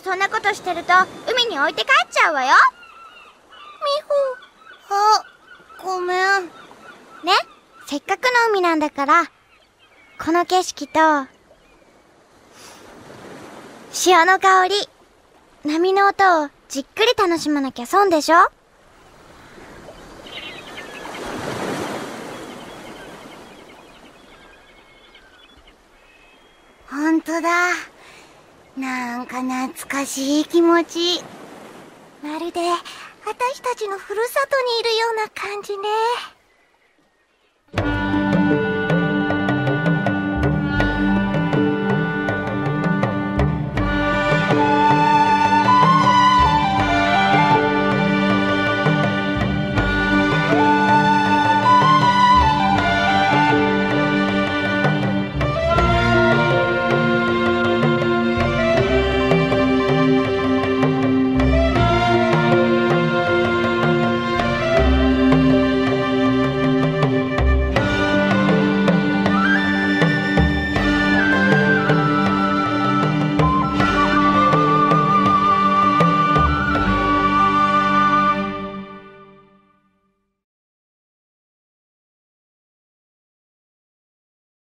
そんなことしてると海に置いて帰っちゃうわよ。美穂あごめん。ね？せっかくの海なんだからこの景色と潮の香り波の音をじっくり楽しまなきゃ損でしょ？ほんとだなんか懐かしい気持ち。まるで私たちのふるさとにいるような感じね。